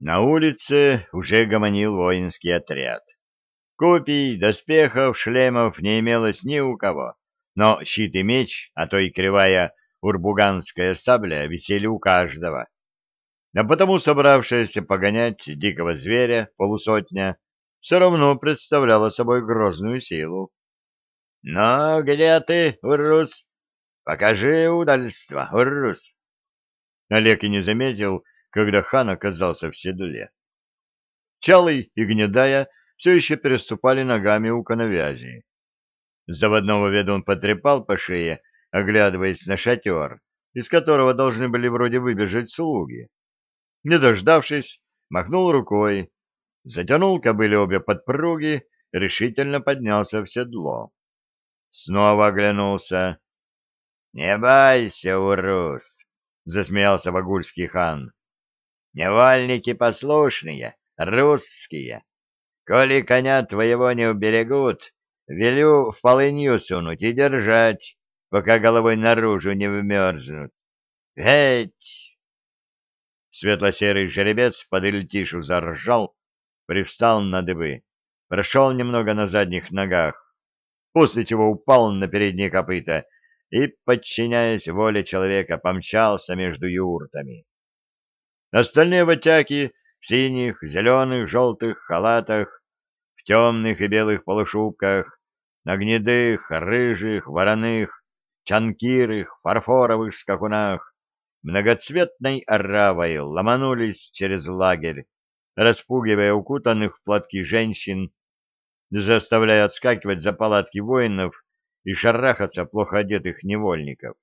На улице уже гомонил воинский отряд. Копий, доспехов, шлемов не имелось ни у кого, но щит и меч, а то и кривая урбуганская сабля висели у каждого. А потому собравшаяся погонять дикого зверя полусотня все равно представляла собой грозную силу. — Ну, где ты, Урус? Покажи удальство, Урус. Олег и не заметил, когда хан оказался в седле. Чалый и Гнедая все еще переступали ногами у коновязи. Заводного ведун потрепал по шее, оглядываясь на шатер, из которого должны были вроде выбежать слуги. Не дождавшись, махнул рукой, затянул кобыле обе подпруги, решительно поднялся в седло. Снова оглянулся. — Не бойся, урус! — засмеялся Вагульский хан. Невольники послушные, русские. Коли коня твоего не уберегут, велю в полынью сунуть и держать, пока головой наружу не вмерзнут. Ведь... Светло-серый жеребец под Ильтишу заржал, привстал на дыбы, прошел немного на задних ногах, после чего упал на передние копыта и, подчиняясь воле человека, помчался между юртами. Остальные ватяки в синих, зеленых, желтых халатах, в темных и белых полушубках, на гнедых, рыжих, вороных, чанкирых, фарфоровых скакунах, многоцветной оравой ломанулись через лагерь, распугивая укутанных в платки женщин, заставляя отскакивать за палатки воинов и шарахаться плохо одетых невольников.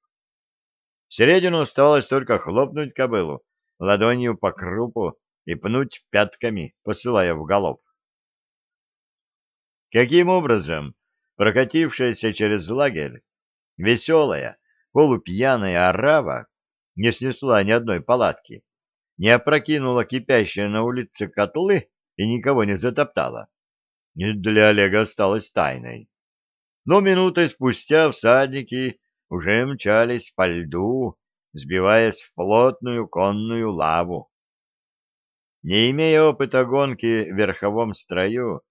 В середину оставалось только хлопнуть кобылу, ладонью по крупу и пнуть пятками, посылая в галоп. Каким образом прокатившаяся через лагерь веселая, полупьяная арава не снесла ни одной палатки, не опрокинула кипящие на улице котлы и никого не затоптала, для Олега осталось тайной. Но минутой спустя всадники уже мчались по льду, сбиваясь в плотную конную лаву. Не имея опыта гонки в верховом строю,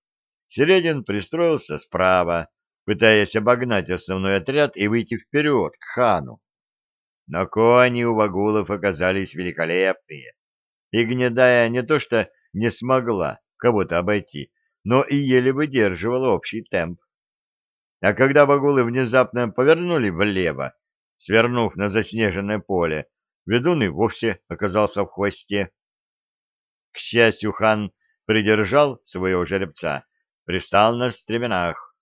Середин пристроился справа, пытаясь обогнать основной отряд и выйти вперед, к хану. Но кони у вагулов оказались великолепные, и гнедая не то что не смогла кого-то обойти, но и еле выдерживала общий темп. А когда вагулы внезапно повернули влево, Свернув на заснеженное поле, ведун и вовсе оказался в хвосте. К счастью, хан придержал своего жеребца, пристал на стременах.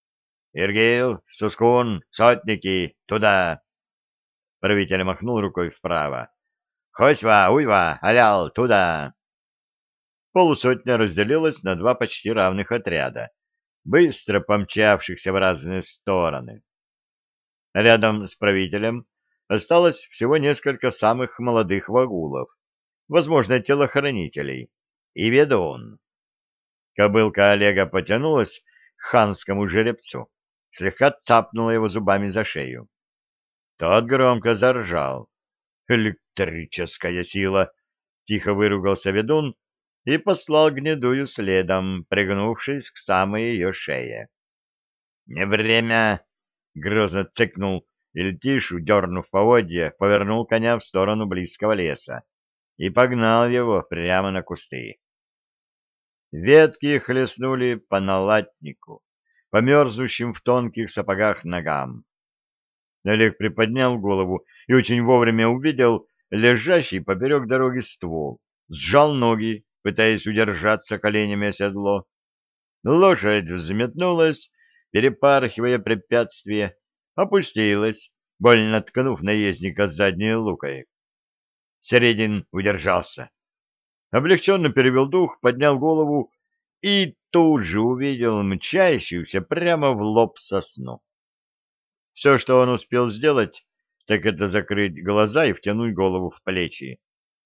— Иргил, Сускун, сотники, туда! Правитель махнул рукой вправо. — Хосьва, уйва, алял, туда! Полусотня разделилась на два почти равных отряда, быстро помчавшихся в разные стороны. Рядом с правителем осталось всего несколько самых молодых вагулов, возможно, телохранителей, и ведун. Кобылка Олега потянулась к ханскому жеребцу, слегка цапнула его зубами за шею. Тот громко заржал. «Электрическая сила!» — тихо выругался ведун и послал гнедую следом, пригнувшись к самой ее шее. «Не время!» Грозно цыкнул Ильтишу, дернув поводья, повернул коня в сторону близкого леса и погнал его прямо на кусты. Ветки хлестнули по налатнику, по мерзнущим в тонких сапогах ногам. Олег приподнял голову и очень вовремя увидел лежащий поперек дороги ствол, сжал ноги, пытаясь удержаться коленями о седло. Лошадь взметнулась, перепархивая препятствие, опустилась, больно ткнув наездника задней лукой. Середин удержался. Облегченно перевел дух, поднял голову и тут же увидел мчащуюся прямо в лоб сосну. Все, что он успел сделать, так это закрыть глаза и втянуть голову в плечи.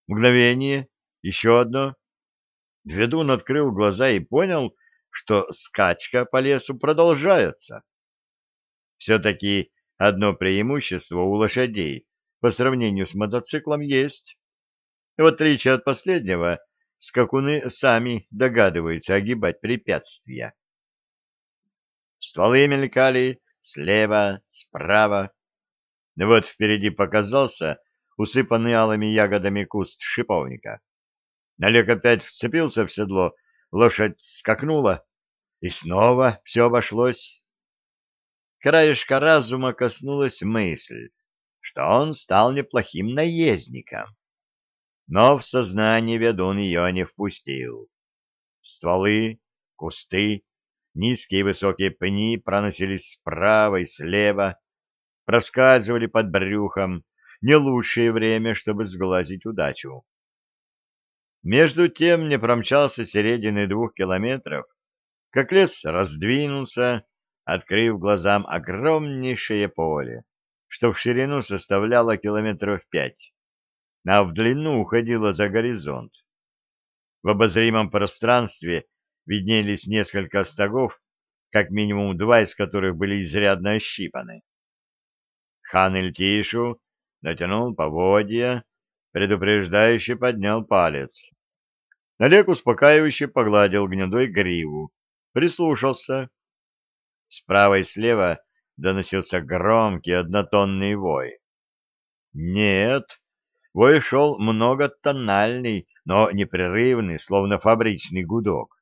Мгновение, еще одно. Ведун открыл глаза и понял, что скачка по лесу продолжается. Все-таки одно преимущество у лошадей по сравнению с мотоциклом есть. В отличие от последнего, скакуны сами догадываются огибать препятствия. Стволы мелькали слева, справа. Вот впереди показался усыпанный алыми ягодами куст шиповника. Налег опять вцепился в седло, лошадь скакнула, и снова все обошлось. Краешка разума коснулась мысль, что он стал неплохим наездником. Но в сознание ведун ее не впустил. Стволы, кусты, низкие и высокие пни проносились справа и слева, проскальзывали под брюхом, не лучшее время, чтобы сглазить удачу. Между тем не промчался середины двух километров, как лес раздвинулся, открыв глазам огромнейшее поле, что в ширину составляло километров пять, а в длину уходило за горизонт. В обозримом пространстве виднелись несколько стогов, как минимум два из которых были изрядно ощипаны. Хан Эльтишу натянул поводья, предупреждающе поднял палец. Олег успокаивающе погладил гнедой гриву, прислушался. Справа и слева доносился громкий однотонный вой. Нет, вой шел многотональный, но непрерывный, словно фабричный гудок.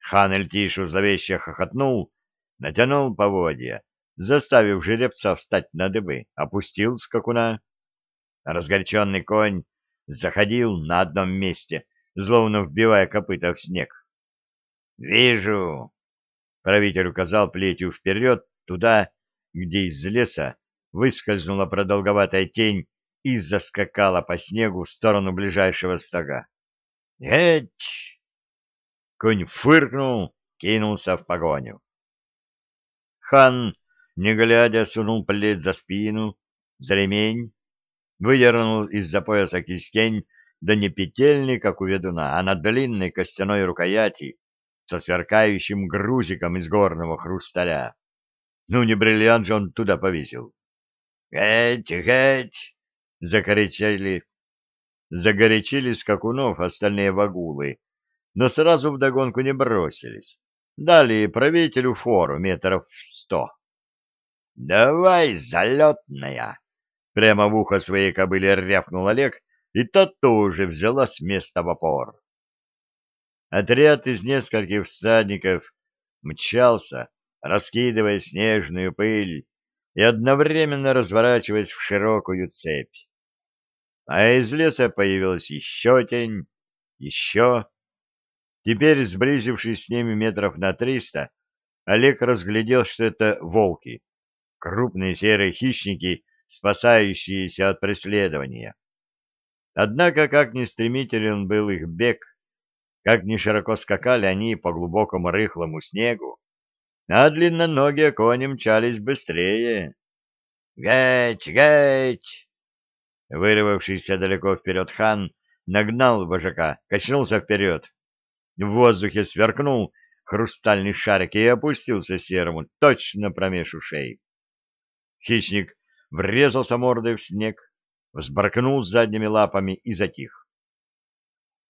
Хан Эльтишу зловеще хохотнул, натянул поводья, заставив жеребца встать на дыбы, опустил скакуна. Разгоряченный конь заходил на одном месте, зловно вбивая копыта в снег. «Вижу!» — правитель указал плетью вперед, туда, где из леса выскользнула продолговатая тень и заскакала по снегу в сторону ближайшего стога. «Эть!» Конь фыркнул, кинулся в погоню. Хан, не глядя, сунул плеть за спину, за ремень, выдернул из-за пояса кистень, да не петельный, как у ведуна, а на длинной костяной рукояти со сверкающим грузиком из горного хрусталя. Ну, не бриллиант же он туда повесил. «Геть, геть!» — закричали. Загорячили скакунов остальные вагулы, но сразу вдогонку не бросились. Дали правителю фору метров в сто. «Давай, залетная!» Прямо в ухо своей кобыле рявкнул Олег, и тот тоже взяла с места в опор. Отряд из нескольких всадников мчался, раскидывая снежную пыль и одновременно разворачиваясь в широкую цепь. А из леса появилась еще тень, еще. Теперь, сблизившись с ними метров на триста, Олег разглядел, что это волки, крупные серые хищники, спасающиеся от преследования. Однако, как ни стремителен был их бег, как ни широко скакали они по глубокому рыхлому снегу, а длинноногие кони мчались быстрее. «Геть! Геть!» Вырвавшийся далеко вперед хан нагнал вожака, качнулся вперед. В воздухе сверкнул хрустальный шарик и опустился серому точно промеж ушей. Хищник врезался мордой в снег, взбракнул задними лапами и затих.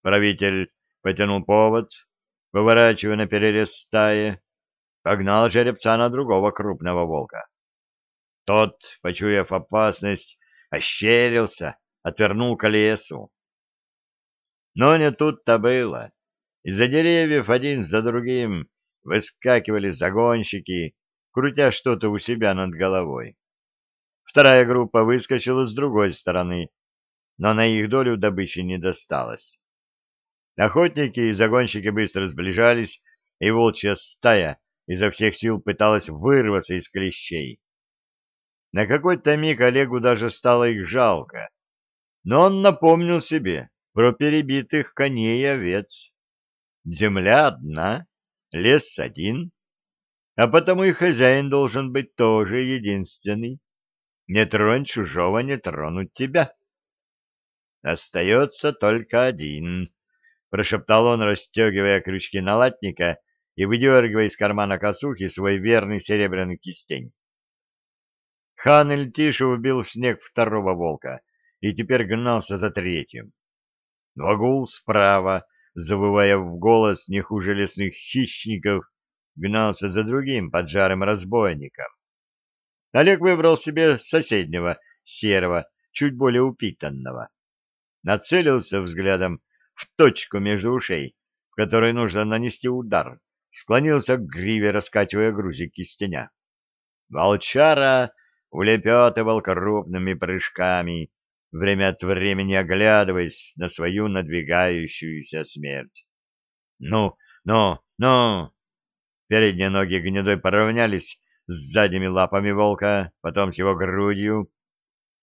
Правитель потянул повод, поворачивая на перерез стаи, погнал жеребца на другого крупного волка. Тот, почуяв опасность, ощерился, отвернул к лесу. Но не тут-то было. Из-за деревьев один за другим выскакивали загонщики, крутя что-то у себя над головой. Вторая группа выскочила с другой стороны, но на их долю добычи не досталось. Охотники и загонщики быстро сближались, и волчья стая изо всех сил пыталась вырваться из клещей. На какой-то миг Олегу даже стало их жалко, но он напомнил себе про перебитых коней и овец. Земля одна, лес один, а потому и хозяин должен быть тоже единственный. Не тронь чужого, не тронуть тебя. Остается только один прошептал он, расстегивая крючки налатника и выдергивая из кармана косухи свой верный серебряный кистень. Хан Эльтишу убил в снег второго волка и теперь гнался за третьим. Вагул справа, завывая в голос не хуже лесных хищников, гнался за другим поджарым разбойником. Олег выбрал себе соседнего, серого, чуть более упитанного. Нацелился взглядом в точку между ушей, в которой нужно нанести удар, склонился к гриве, раскачивая грузик кистеня. Волчара улепетывал крупными прыжками, время от времени оглядываясь на свою надвигающуюся смерть. «Ну, ну, ну!» Передние ноги гнедой поравнялись с задними лапами волка, потом с его грудью.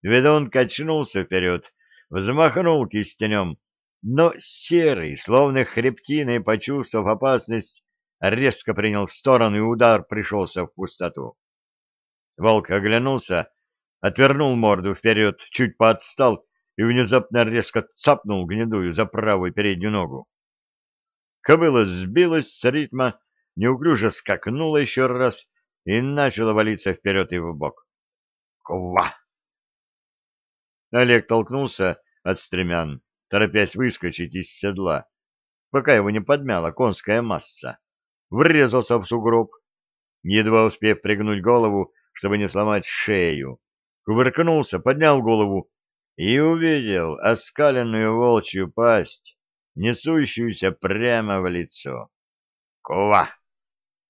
Ведун качнулся вперед, взмахнул кистенем, но серый, словно хребтиной, почувствовав опасность, резко принял в сторону, и удар пришелся в пустоту. Волк оглянулся, отвернул морду вперед, чуть поотстал и внезапно резко цапнул гнедую за правую переднюю ногу. Кобыла сбилась с ритма, неуклюже скакнула еще раз и начала валиться вперед и в бок. Ква! Олег толкнулся от стремян, торопясь выскочить из седла, пока его не подмяла конская масса. Врезался в сугроб, едва успев пригнуть голову, чтобы не сломать шею. Кувыркнулся, поднял голову и увидел оскаленную волчью пасть, несущуюся прямо в лицо. Кува!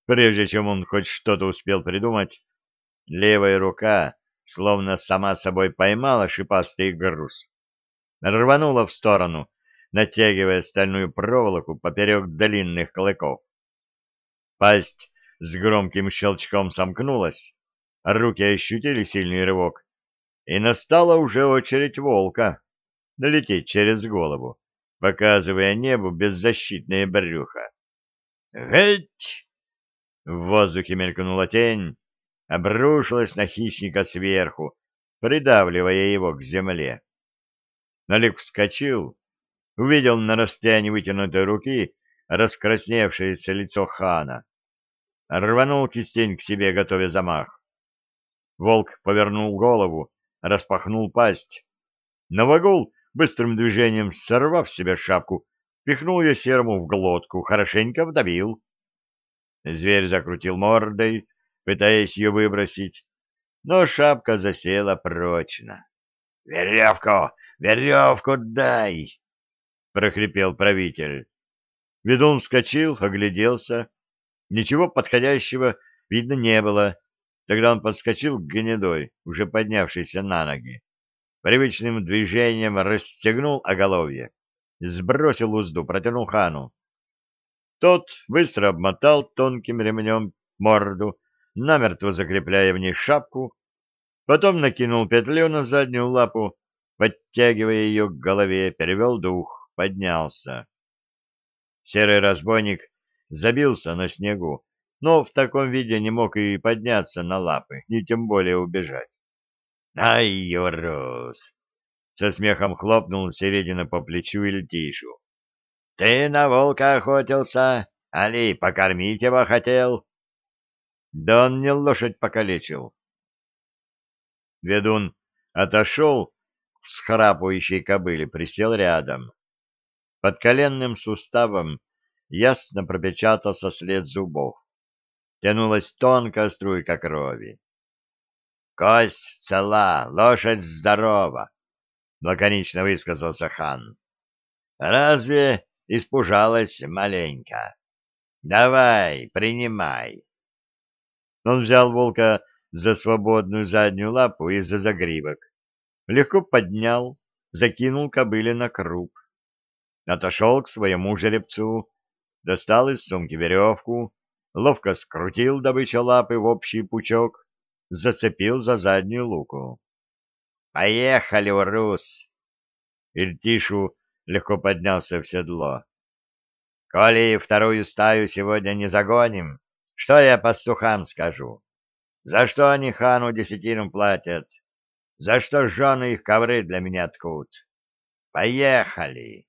Прежде чем он хоть что-то успел придумать, левая рука словно сама собой поймала шипастый груз. Рванула в сторону, натягивая стальную проволоку поперек длинных клыков. Пасть с громким щелчком сомкнулась, руки ощутили сильный рывок, и настала уже очередь волка долететь через голову, показывая небу беззащитное брюхо. «Геть!» В воздухе мелькнула тень, обрушилась на хищника сверху, придавливая его к земле. Налик вскочил, увидел на расстоянии вытянутой руки раскрасневшееся лицо хана. Рванул кистень к себе, готовя замах. Волк повернул голову, распахнул пасть. Новогул, быстрым движением сорвав себе шапку, пихнул ее серому в глотку, хорошенько вдавил. Зверь закрутил мордой, пытаясь ее выбросить, но шапка засела прочно. — Веревку! Веревку дай! — прохрипел правитель. Ведун вскочил, огляделся. Ничего подходящего видно не было. Тогда он подскочил к гнедой, уже поднявшейся на ноги. Привычным движением расстегнул оголовье, сбросил узду, протянул хану. Тот быстро обмотал тонким ремнем морду, намертво закрепляя в ней шапку, потом накинул петлю на заднюю лапу, подтягивая ее к голове, перевел дух, поднялся. Серый разбойник забился на снегу, но в таком виде не мог и подняться на лапы, ни тем более убежать. «Ай, Юрус!» — со смехом хлопнул Середина по плечу Ильтишу. Ты на волка охотился, али покормить его хотел? Да он не лошадь покалечил. Ведун отошел к схрапывающей кобыле, присел рядом. Под коленным суставом ясно пропечатался след зубов. Тянулась тонкая струйка крови. «Кость цела, лошадь здорова», — лаконично высказался хан. «Разве Испужалась маленько. Давай, принимай. Он взял волка за свободную заднюю лапу и за загривок. Легко поднял, закинул кобыле на круп. Отошел к своему жеребцу, достал из сумки веревку, ловко скрутил добычу лапы в общий пучок, зацепил за заднюю луку. «Поехали, урус!» Иртишу легко поднялся в седло. «Коли вторую стаю сегодня не загоним, что я пастухам скажу? За что они хану десятину платят? За что жены их ковры для меня ткут? Поехали!»